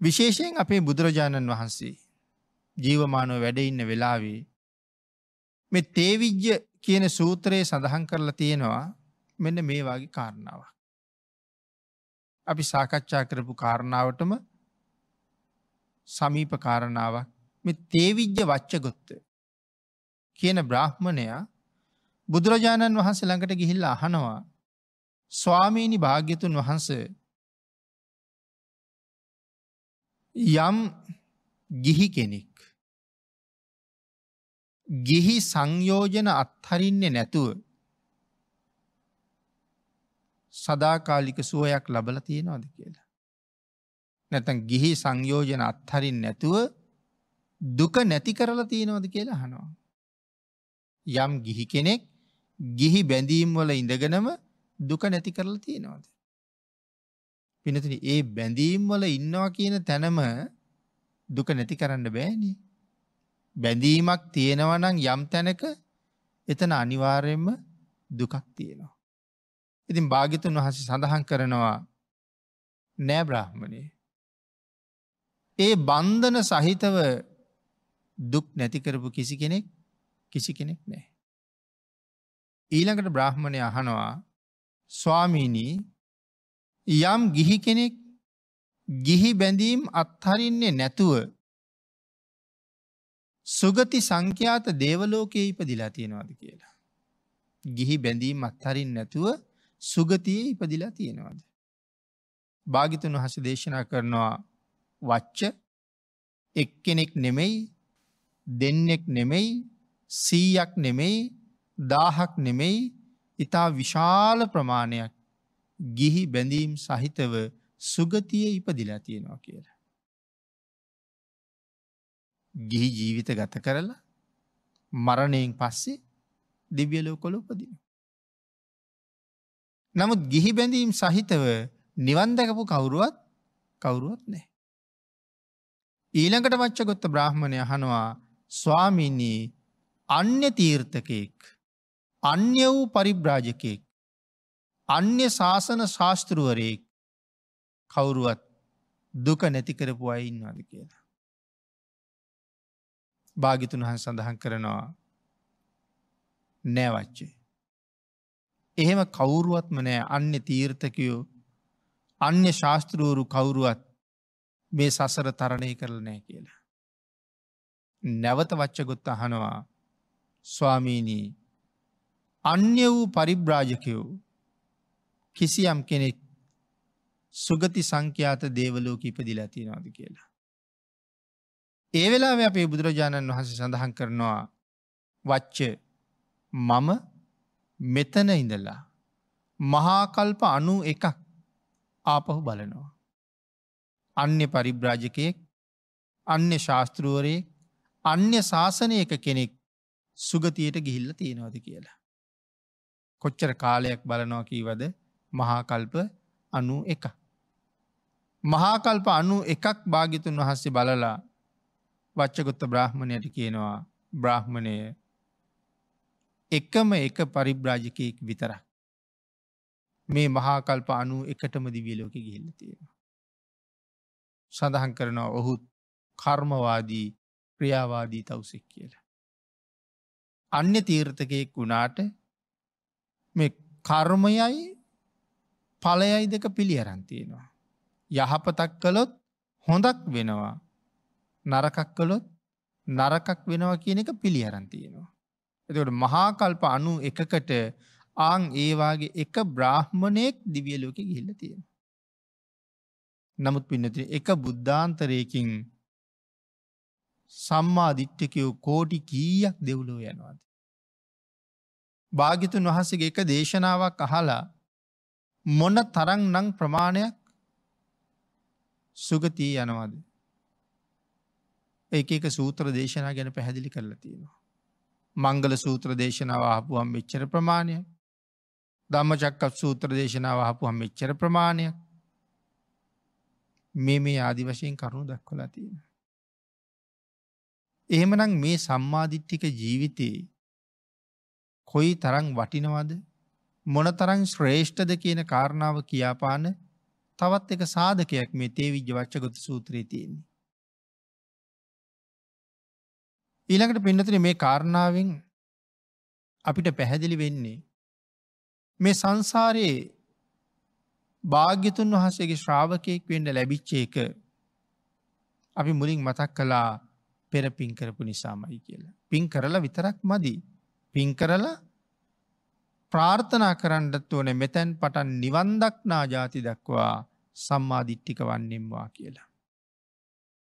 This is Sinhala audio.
විශේෂයෙන් අපේ බුදුරජාණන් වහන්සේ ජීවමානව වැඩඉන්න වෙලාවේ මෙ තේවිජ්‍ය කියන සූත්‍රයේ සඳහන් කරලා තියෙනවා මෙන්න මේ වගේ කාරණාව. අපි සාකච්ඡා කරපු කාරණාවටම සමීප කාරණාවක් මෙ තේවිජ්‍ය වච්චගොත්ත කියන බ්‍රහ්මණයා බුදුරජාණන් වහන්සේ ළඟට ගිහිල්ල අහනවා ස්වාමීණි භාග්‍යතුන් වහන්ස යම් ගිහි කෙනෙක් ගිහි සංයෝජන අත්හරින්නේ නැතුව සදාකාලික සුවයක් ලබල තියෙනවාද කියලා. නැතන් ගිහි සංයෝජන අත්හරින් නැතුව දුක නැති කරලා තියෙනවද කියලා හනවා. යම් ගිහි කෙනෙක් ගිහි බැඳීම් වල ඉඳගෙනම දුක නැති කරලා තියෙනවාද. පිනතින ඒ බැඳීම් වල ඉන්නවා කියන තැනම දුක නැති කරන්න බෑනි. බැඳීමක් තියෙනවනං යම් තැනක එතන අනිවාර්යෙන්ම දුකක් තියෙනවා. ඉතින් භාගිතුන් වහස සඳහන් කරනවා නෑ බ්‍රහ්මණය. ඒ බන්ධන සහිතව දුක් නැතිකරපු කිසි කෙනෙක් කිසි කෙනෙක් නෑ. ඊළඟට බ්‍රහ්මණය අහනවා ස්වාමීණී යම් ගිහි කෙනෙක් ගිහි බැඳීම් අත්හරින්නේ නැතුව සුගති සංඛ්‍යාත දේවලෝකයේ ඉපදිලා තියෙනවාද කියලා. ගිහි බැඳීම් අත්හරින් නැතුව සුගතියේ ඉපදිලා තියෙනවාද. භාගිතුන් වහස දේශනා කරනවා වච්ච එක්කෙනෙක් නෙමෙයි දෙන්නෙක් නෙමෙයි සීයක් නෙමෙයි දාහක් නෙමෙයි ඉතා විශාල ප්‍රමාණයක් ගිහි බැඳීම් සහිතව සුගතිය ඉපදිලා තියෙනවා කියලා. ගිහි ජීවිත ගත කරලා මරණයෙන් පස්සේ දිව්‍යලෝ කොළ උපදින. නමුත් ගිහි බැඳීම් සහිතව නිවන්දකපු කවුරුවත් කවුරුවත් නෑ. ඊළඟට වච්චගොත්ත බ්‍රහ්මණය හනවා ස්වාමිනී අන්‍ය තීර්ථකයෙක් අන්‍ය වූ පරිබ්‍රාජකයෙක් අන්‍ය ශාසන ශාස්තෘුවරයෙක් කවුරුවත් දුක නැතිකරපු අය ඉන්නවාද කියලා. භාගිතුන් වහන් සඳහන් කරනවා නෑවච්චේ. එහෙම කවුරුවත්ම නෑ අන්‍ය තීර්ථකයෝ අන්‍ය ශාස්තෘූරු කවුරුවත් මේ සසර තරණය කරල නෑ කියලා. නැවත වච්චගොත්ත අහනවා ස්වාමීනී අන්‍ය වූ පරිබ්‍රාජකයෝ කිසියම් කෙනෙක් සුගති සංඛ්‍යාත දේවලෝක ඉපදිලා තියෙනවාද කියලා. ඒ වෙලාව අපේ බුදුරජාණන් වහන්සේ සඳහන් කරනවා වච්ච මම මෙතන ඉඳලා මහාකල්ප අනු එකක් ආපහු බලනවා. අන්‍ය පරිබ්‍රාජකයෙක් අන්‍ය ශාස්තෘුවරයෙක් අන්‍ය ශාසනයක කෙනෙක් සුගතියට ගිහිල්ල තියෙනවද කියලා. කොච්චර කාලයක් බලනවා කීවද මහාකල්ප අනු එක. මහාකල්ප අනු එකක් භාගිතුන් වහන්සේ බලලා වච්චගොත්ත බ්‍රහ්මණයට කියනවා බ්‍රහ්මණය එකම එක පරිබ්‍රාජකයෙක් විතරක්. මේ මහාකල්ප අනු එකටම දිවියලෝක ගිහිල්ල තියෙනවා. සඳහන් කරනවා ඔහුත් කර්මවාදී ක්‍රියාවාදී තවසෙක් කියලා. අන්‍ය තීර්ථකයෙක් වුණාට මේ කර්මයයි පලයයි දෙක පිළි අරන්තියෙනවා. යහපතක් කළොත් හොඳක් වෙනවා නරකක් කළොත් නරකක් වෙනවා කියන එක පිළි අරන්තියෙනවා. එතකට මහාකල්ප අනු එකකට ආං ඒවාගේ එක බ්‍රාහ්මණයෙක් දිවියලෝක ගිහිල්ල තියෙන. නමුත් පින්නති එක බුද්ධාන්තරයකින් සම්මාධිට්ටකයෝ කෝටි කීයක් දෙව්ලෝ යනවාද. භාගිතුන් වහසගේ එක දේශනාවක් අහලා මොන තරං නං ප්‍රමාණයක් සුගතිී යනවාද. ඒ එක සූත්‍ර දේශනා ගැන පැහැදිලි කරලා තියෙනවා. මංගල සූත්‍ර දේශනාව ආපුහම් මෙච්චර ප්‍රමාණයක් ධම්ම චක්කත් සූත්‍ර දේශනාව ආපුහම් මෙච්චර ප්‍රමාණයක් මේ මේ ආදි වශයෙන් කරුණු දක්වලා තියෙන. එහෙමනම් මේ සම්මාධිට්ටික ජීවිතයේ කොයි තරං වටිනවද මොන තරං ශ්‍රේෂ්ඨද කියන කාරණාව කියාපාන තවත් එක සාධකයක් මේ තේ විජ්‍ය වච්චගොත සූත්‍රයේ තියෙන්නේ. ඊළඟට පින්නතුන මේ කාරණාවෙන් අපිට පැහැදිලි වෙන්නේ. මේ සංසාරයේ භාග්‍යතුන් වහසේගේ ශ්‍රාවකයෙක් වෙන්න ලැබිච්ච එක අපි මුලින් මතක් කලා පෙර පින් කරපු නිසාමයි කියලා. පින් කරලා විතරක් මදි. පින් කරලා ප්‍රාර්ථනා කරන්නත් ඕන මෙතැන් පටන් නිවන්දක්නා ජාති දක්වා සම්මාධිට්ටික වන්නෙම්වා කියලා.